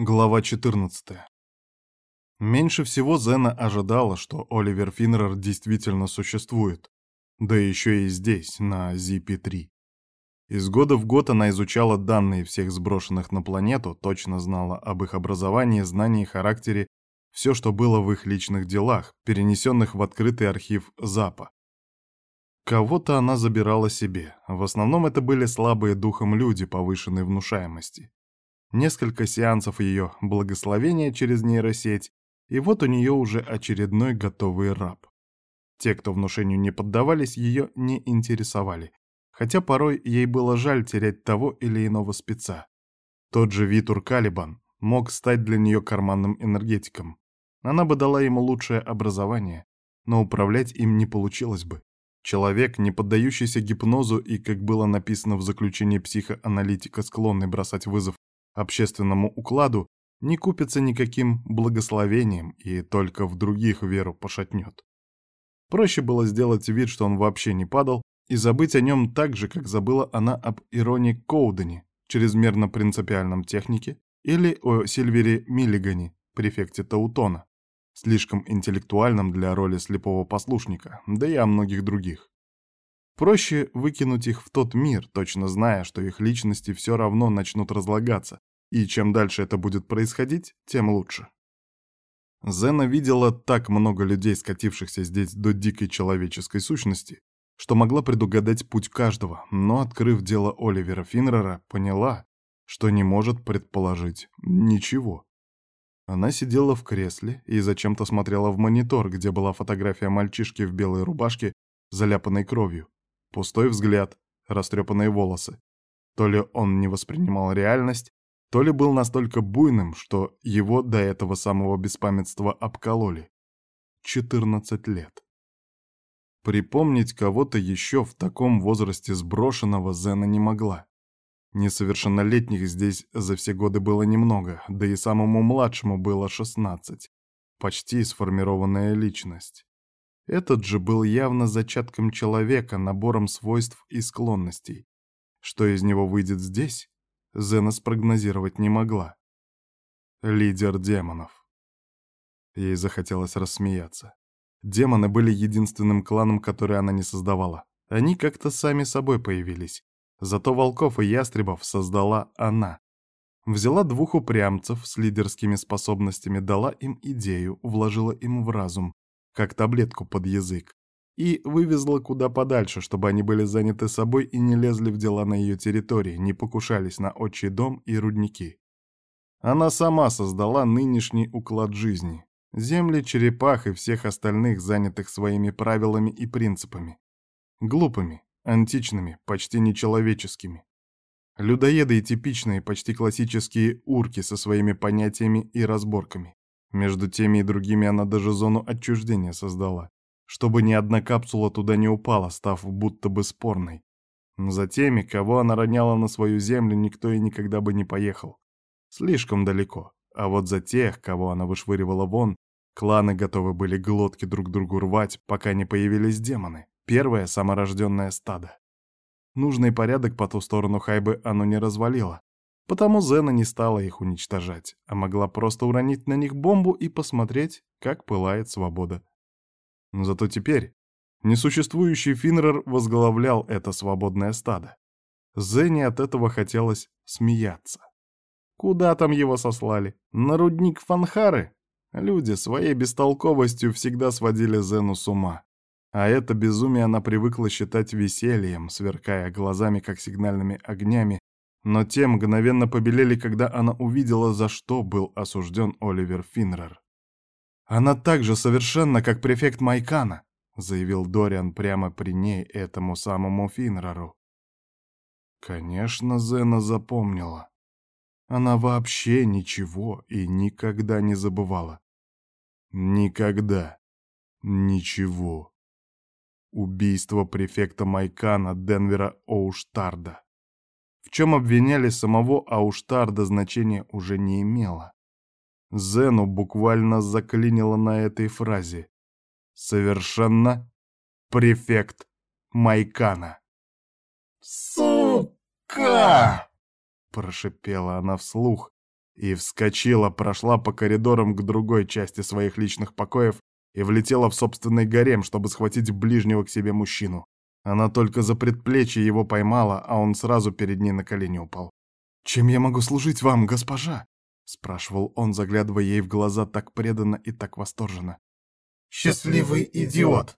Глава 14. Меньше всего Зена ожидала, что Оливер Финнер действительно существует, да еще и здесь, на ZP-3. Из года в год она изучала данные всех сброшенных на планету, точно знала об их образовании, знании, характере, все, что было в их личных делах, перенесенных в открытый архив ЗАПа. Кого-то она забирала себе, в основном это были слабые духом люди повышенной внушаемости несколько сеансов ее благословения через нейросеть, и вот у нее уже очередной готовый раб. Те, кто внушению не поддавались, ее не интересовали, хотя порой ей было жаль терять того или иного спеца. Тот же Витур Калибан мог стать для нее карманным энергетиком. Она бы дала ему лучшее образование, но управлять им не получилось бы. Человек, не поддающийся гипнозу и, как было написано в заключении психоаналитика, склонный бросать вызов общественному укладу, не купится никаким благословением и только в других веру пошатнет. Проще было сделать вид, что он вообще не падал, и забыть о нем так же, как забыла она об Ироне Коудене, чрезмерно принципиальном технике, или о Сильвере Миллигане, префекте Таутона, слишком интеллектуальном для роли слепого послушника, да и о многих других. Проще выкинуть их в тот мир, точно зная, что их личности все равно начнут разлагаться, и чем дальше это будет происходить, тем лучше. Зена видела так много людей, скатившихся здесь до дикой человеческой сущности, что могла предугадать путь каждого, но, открыв дело Оливера Финнера, поняла, что не может предположить ничего. Она сидела в кресле и зачем-то смотрела в монитор, где была фотография мальчишки в белой рубашке, заляпанной кровью. Пустой взгляд, растрепанные волосы. То ли он не воспринимал реальность, то ли был настолько буйным, что его до этого самого беспамятства обкололи. 14 лет. Припомнить кого-то еще в таком возрасте сброшенного Зена не могла. Несовершеннолетних здесь за все годы было немного, да и самому младшему было 16. Почти сформированная личность. Этот же был явно зачатком человека, набором свойств и склонностей. Что из него выйдет здесь, Зена спрогнозировать не могла. Лидер демонов. Ей захотелось рассмеяться. Демоны были единственным кланом, который она не создавала. Они как-то сами собой появились. Зато волков и ястребов создала она. Взяла двух упрямцев с лидерскими способностями, дала им идею, вложила им в разум, как таблетку под язык и вывезла куда подальше, чтобы они были заняты собой и не лезли в дела на ее территории, не покушались на отчий дом и рудники. Она сама создала нынешний уклад жизни. Земли черепах и всех остальных, занятых своими правилами и принципами. Глупыми, античными, почти нечеловеческими. Людоеды и типичные, почти классические урки со своими понятиями и разборками. Между теми и другими она даже зону отчуждения создала чтобы ни одна капсула туда не упала, став будто бы спорной. Но за теми, кого она роняла на свою землю, никто и никогда бы не поехал. Слишком далеко. А вот за тех, кого она вышвыривала вон, кланы готовы были глотки друг другу рвать, пока не появились демоны. Первое саморожденное стадо. Нужный порядок по ту сторону Хайбы оно не развалило. Потому Зена не стала их уничтожать, а могла просто уронить на них бомбу и посмотреть, как пылает свобода. Зато теперь несуществующий Финнер возглавлял это свободное стадо. Зене от этого хотелось смеяться. Куда там его сослали? На рудник Фанхары? Люди своей бестолковостью всегда сводили Зену с ума. А это безумие она привыкла считать весельем, сверкая глазами, как сигнальными огнями, но те мгновенно побелели, когда она увидела, за что был осужден Оливер Финнер. Она так же совершенно, как префект Майкана, заявил Дориан прямо при ней этому самому Финрару. Конечно, Зена запомнила. Она вообще ничего и никогда не забывала. Никогда. Ничего. Убийство префекта Майкана Денвера Оуштарда. В чем обвиняли самого Ауштарда, значения уже не имело. Зену буквально заклинило на этой фразе. Совершенно префект Майкана. «Сука!» — прошипела она вслух, и вскочила, прошла по коридорам к другой части своих личных покоев и влетела в собственный гарем, чтобы схватить ближнего к себе мужчину. Она только за предплечье его поймала, а он сразу перед ней на колени упал. «Чем я могу служить вам, госпожа?» — спрашивал он, заглядывая ей в глаза так преданно и так восторженно. «Счастливый идиот!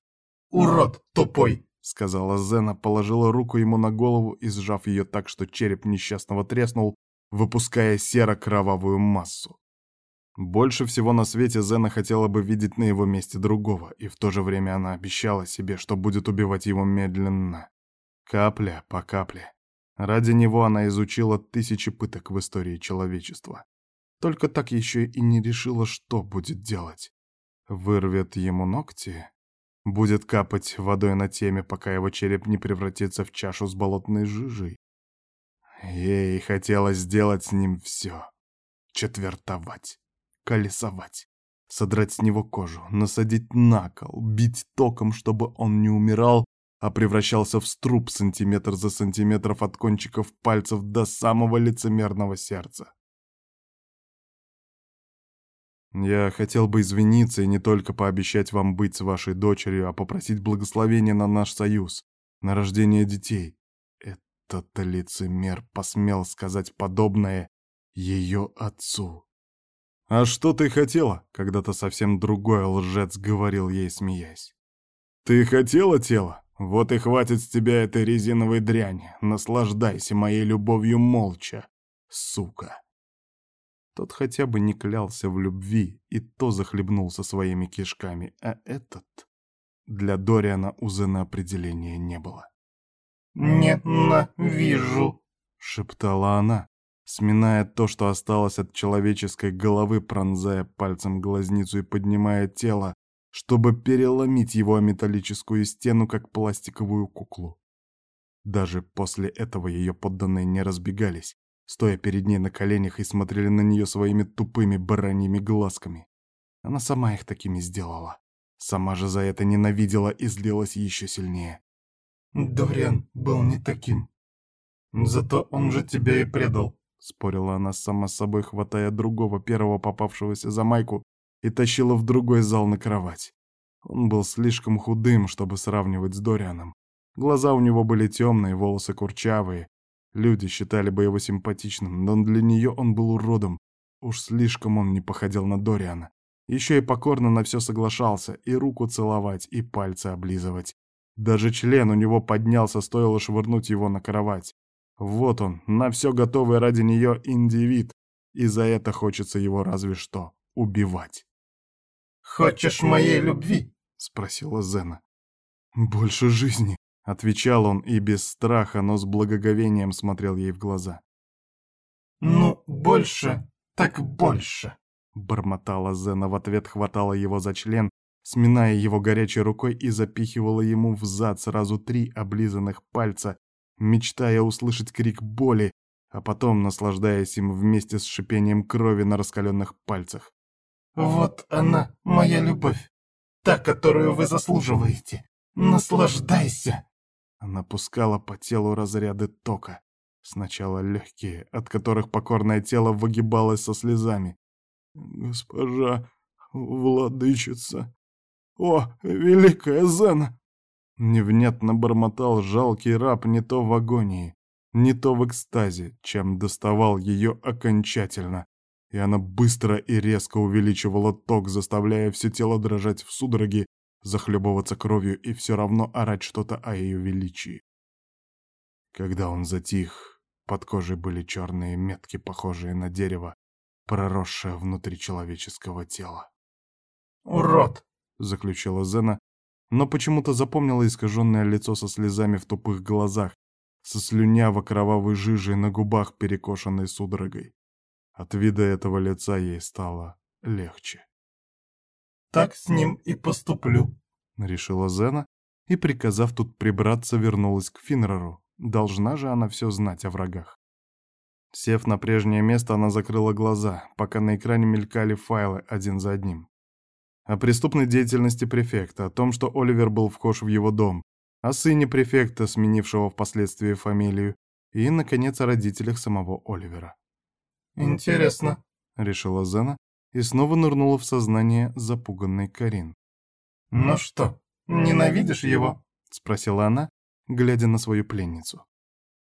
Урод тупой!» — сказала Зена, положила руку ему на голову и, сжав ее так, что череп несчастного треснул, выпуская серо-кровавую массу. Больше всего на свете Зена хотела бы видеть на его месте другого, и в то же время она обещала себе, что будет убивать его медленно. Капля по капле. Ради него она изучила тысячи пыток в истории человечества. Только так еще и не решила, что будет делать. Вырвет ему ногти? Будет капать водой на теме, пока его череп не превратится в чашу с болотной жижей? Ей хотелось сделать с ним все. Четвертовать колесовать, содрать с него кожу, насадить на кол, бить током, чтобы он не умирал, а превращался в струп сантиметр за сантиметров от кончиков пальцев до самого лицемерного сердца. Я хотел бы извиниться и не только пообещать вам быть с вашей дочерью, а попросить благословения на наш союз, на рождение детей. Этот лицемер посмел сказать подобное ее отцу. «А что ты хотела?» — когда-то совсем другой лжец говорил ей, смеясь. «Ты хотела тело? Вот и хватит с тебя этой резиновой дряни. Наслаждайся моей любовью молча, сука!» Тот хотя бы не клялся в любви и то захлебнулся своими кишками, а этот... Для Дориана у Зена определения не было. «Ненавижу!» — шептала она, сминая то, что осталось от человеческой головы, пронзая пальцем глазницу и поднимая тело, чтобы переломить его о металлическую стену, как пластиковую куклу. Даже после этого ее подданные не разбегались, стоя перед ней на коленях и смотрели на нее своими тупыми бараньими глазками. Она сама их такими сделала. Сама же за это ненавидела и злилась еще сильнее. «Дориан был не таким. Зато он же тебя и предал», Спорила она сама с собой, хватая другого, первого попавшегося за майку, и тащила в другой зал на кровать. Он был слишком худым, чтобы сравнивать с Дорианом. Глаза у него были темные, волосы курчавые. Люди считали бы его симпатичным, но для нее он был уродом. Уж слишком он не походил на Дориана. Еще и покорно на все соглашался, и руку целовать, и пальцы облизывать. Даже член у него поднялся, стоило швырнуть его на кровать. Вот он, на все готовый ради нее индивид, и за это хочется его разве что убивать. «Хочешь моей любви?» — спросила Зена. «Больше жизни», — отвечал он и без страха, но с благоговением смотрел ей в глаза. «Ну, больше, так больше», — бормотала Зена в ответ, хватала его за член, сминая его горячей рукой и запихивала ему в зад сразу три облизанных пальца, мечтая услышать крик боли, а потом наслаждаясь им вместе с шипением крови на раскаленных пальцах. «Вот она, моя любовь, та, которую вы заслуживаете. Наслаждайся!» Она пускала по телу разряды тока. Сначала легкие, от которых покорное тело выгибалось со слезами. «Госпожа, владычица! О, великая Зена!» Невнятно бормотал жалкий раб не то в агонии, не то в экстазе, чем доставал ее окончательно, и она быстро и резко увеличивала ток, заставляя все тело дрожать в судороге, захлебываться кровью и все равно орать что-то о ее величии. Когда он затих, под кожей были черные метки, похожие на дерево, проросшее внутри человеческого тела. «Урод!» — заключила Зена, но почему-то запомнила искаженное лицо со слезами в тупых глазах, со слюняво-кровавой жижей на губах, перекошенной судорогой. От вида этого лица ей стало легче. «Так с ним и поступлю», — решила Зена, и, приказав тут прибраться, вернулась к Финреру. Должна же она все знать о врагах. Сев на прежнее место, она закрыла глаза, пока на экране мелькали файлы один за одним о преступной деятельности префекта, о том, что Оливер был вхож в его дом, о сыне префекта, сменившего впоследствии фамилию, и, наконец, о родителях самого Оливера. «Интересно», решила Зена и снова нырнула в сознание запуганной Карин. «Ну что, ненавидишь его?» — спросила она, глядя на свою пленницу.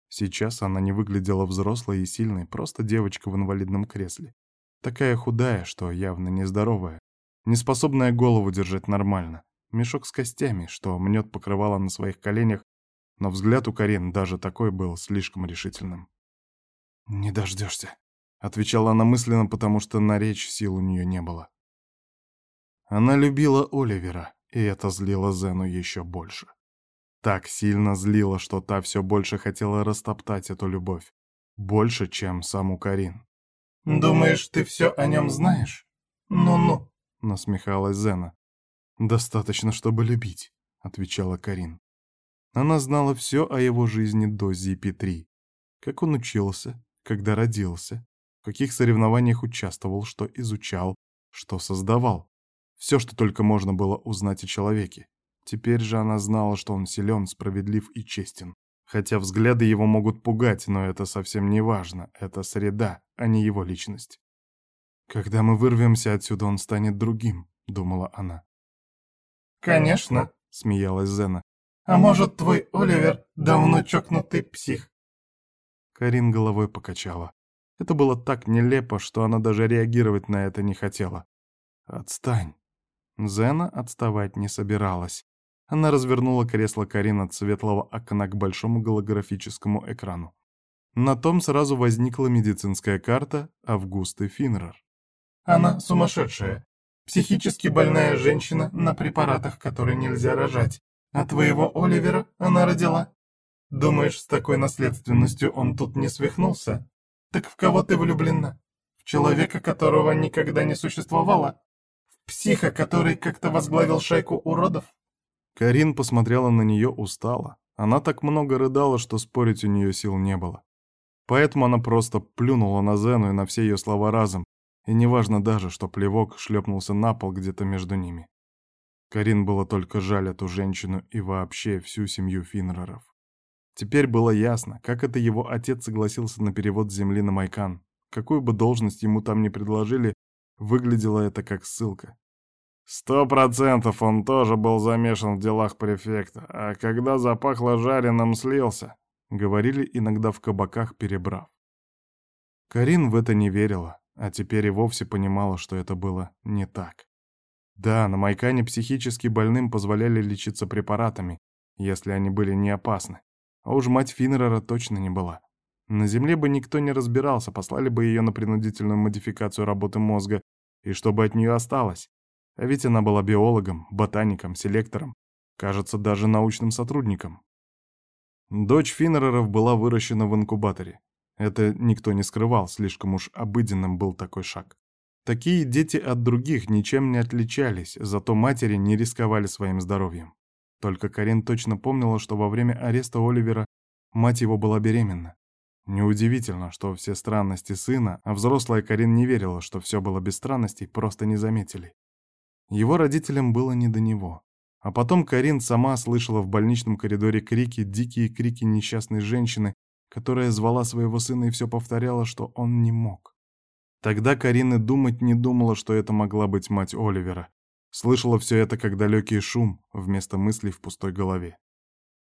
Сейчас она не выглядела взрослой и сильной, просто девочка в инвалидном кресле. Такая худая, что явно нездоровая, неспособная голову держать нормально. Мешок с костями, что мнет покрывало на своих коленях, но взгляд у Карин даже такой был слишком решительным. «Не дождешься», — отвечала она мысленно, потому что на речь сил у нее не было. Она любила Оливера, и это злило Зену еще больше. Так сильно злило, что та все больше хотела растоптать эту любовь. Больше, чем саму Карин. «Думаешь, ты все о нем знаешь? Ну-ну», — насмехалась Зена. «Достаточно, чтобы любить», — отвечала Карин. Она знала все о его жизни до ZP-3. Как он учился, когда родился, в каких соревнованиях участвовал, что изучал, что создавал. Все, что только можно было узнать о человеке. Теперь же она знала, что он силен, справедлив и честен. Хотя взгляды его могут пугать, но это совсем не важно. Это среда, а не его личность. «Когда мы вырвемся отсюда, он станет другим», — думала она. «Конечно», — смеялась Зена. «А может, твой Оливер давно чокнутый псих?» Карин головой покачала. Это было так нелепо, что она даже реагировать на это не хотела. «Отстань». Зена отставать не собиралась. Она развернула кресло Карин от светлого окна к большому голографическому экрану. На том сразу возникла медицинская карта Августы Финнерер. «Она сумасшедшая. Психически больная женщина на препаратах, которые нельзя рожать. А твоего Оливера она родила. Думаешь, с такой наследственностью он тут не свихнулся? Так в кого ты влюблена? В человека, которого никогда не существовало? В психа, который как-то возглавил шайку уродов? Карин посмотрела на нее устало. Она так много рыдала, что спорить у нее сил не было. Поэтому она просто плюнула на Зену и на все ее слова разом, и неважно даже, что плевок шлепнулся на пол где-то между ними. Карин было только жаль эту женщину и вообще всю семью Финнеров. Теперь было ясно, как это его отец согласился на перевод земли на Майкан. Какую бы должность ему там ни предложили, выглядело это как ссылка. Сто процентов он тоже был замешан в делах префекта, а когда запахло жареным, слился, говорили иногда в кабаках, перебрав. Карин в это не верила, а теперь и вовсе понимала, что это было не так. Да, на Майкане психически больным позволяли лечиться препаратами, если они были не опасны. А уж мать Финнера точно не была. На Земле бы никто не разбирался, послали бы ее на принудительную модификацию работы мозга, и чтобы от нее осталось. А ведь она была биологом, ботаником, селектором, кажется, даже научным сотрудником. Дочь Финнереров была выращена в инкубаторе. Это никто не скрывал, слишком уж обыденным был такой шаг. Такие дети от других ничем не отличались, зато матери не рисковали своим здоровьем. Только Карин точно помнила, что во время ареста Оливера мать его была беременна. Неудивительно, что все странности сына, а взрослая Карин не верила, что все было без странностей, просто не заметили. Его родителям было не до него. А потом Карин сама слышала в больничном коридоре крики, дикие крики несчастной женщины, которая звала своего сына и все повторяла, что он не мог. Тогда Карин и думать не думала, что это могла быть мать Оливера. Слышала все это как далекий шум, вместо мыслей в пустой голове.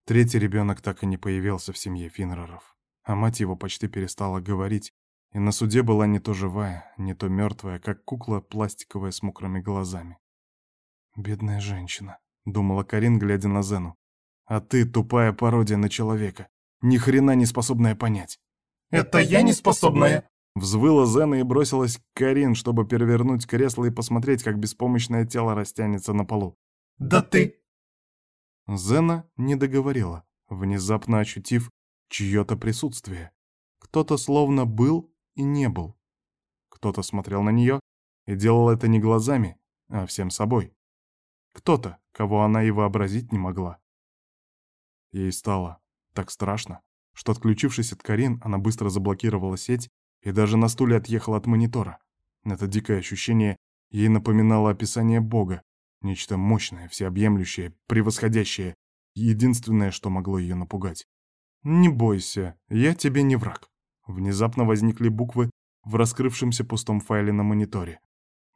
Третий ребенок так и не появился в семье Финнеров, а мать его почти перестала говорить, и на суде была не то живая, не то мертвая, как кукла пластиковая с мокрыми глазами. «Бедная женщина», — думала Карин, глядя на Зену. «А ты тупая пародия на человека, ни хрена не способная понять». «Это я не способная?» Взвыла Зена и бросилась к Карин, чтобы перевернуть кресло и посмотреть, как беспомощное тело растянется на полу. «Да ты...» Зена не договорила, внезапно ощутив чье-то присутствие. Кто-то словно был и не был. Кто-то смотрел на нее и делал это не глазами, а всем собой. Кто-то, кого она и вообразить не могла. Ей стало так страшно, что, отключившись от Карин, она быстро заблокировала сеть и даже на стуле отъехала от монитора. Это дикое ощущение ей напоминало описание Бога, нечто мощное, всеобъемлющее, превосходящее, единственное, что могло ее напугать. «Не бойся, я тебе не враг». Внезапно возникли буквы в раскрывшемся пустом файле на мониторе.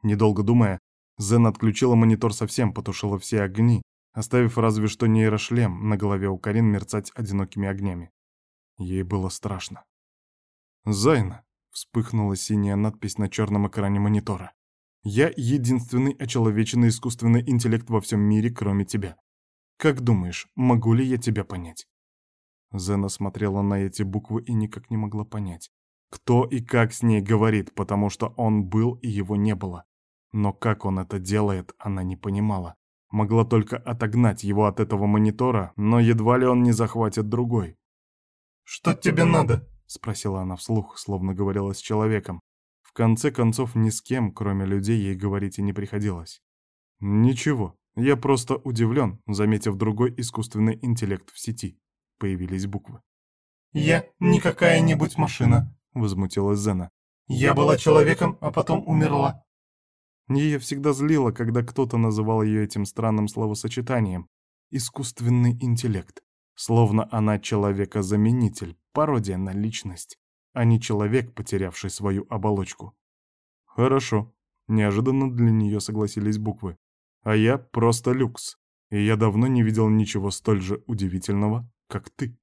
Недолго думая, Зен отключила монитор совсем, потушила все огни, оставив разве что нейрошлем на голове у Карин мерцать одинокими огнями. Ей было страшно. «Зайна!» — вспыхнула синяя надпись на черном экране монитора. «Я единственный очеловеченный искусственный интеллект во всем мире, кроме тебя. Как думаешь, могу ли я тебя понять?» Зена смотрела на эти буквы и никак не могла понять, кто и как с ней говорит, потому что он был и его не было. Но как он это делает, она не понимала. Могла только отогнать его от этого монитора, но едва ли он не захватит другой. «Что тебе надо?» — спросила она вслух, словно говорила с человеком. В конце концов, ни с кем, кроме людей, ей говорить и не приходилось. «Ничего, я просто удивлен, заметив другой искусственный интеллект в сети». Появились буквы. «Я не какая-нибудь машина», — возмутилась Зена. «Я была человеком, а потом умерла. Ее всегда злило, когда кто-то называл ее этим странным словосочетанием «искусственный интеллект», словно она человека-заменитель, пародия на личность, а не человек, потерявший свою оболочку. «Хорошо», — неожиданно для нее согласились буквы. «А я просто люкс, и я давно не видел ничего столь же удивительного, как ты».